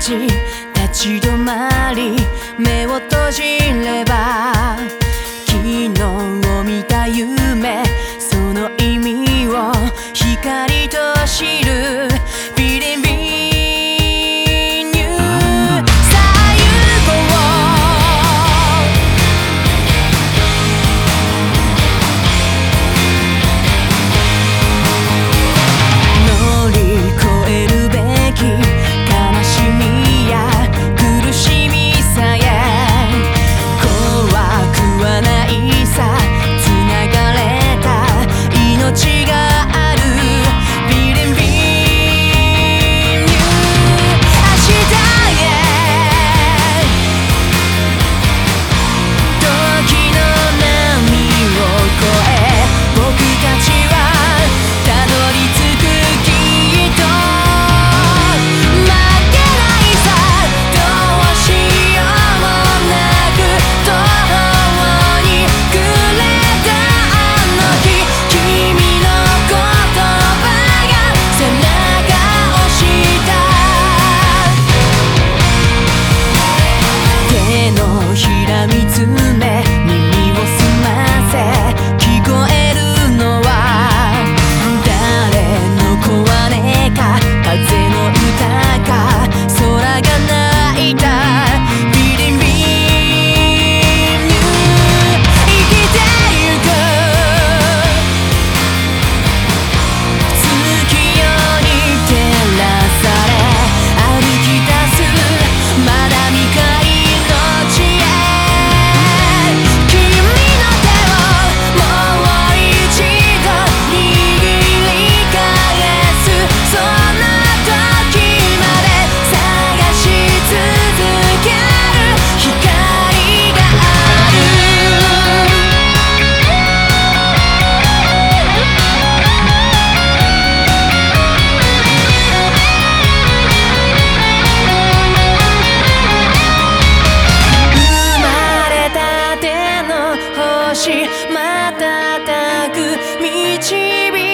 立ち止まり。目を閉じれば。し瞬く導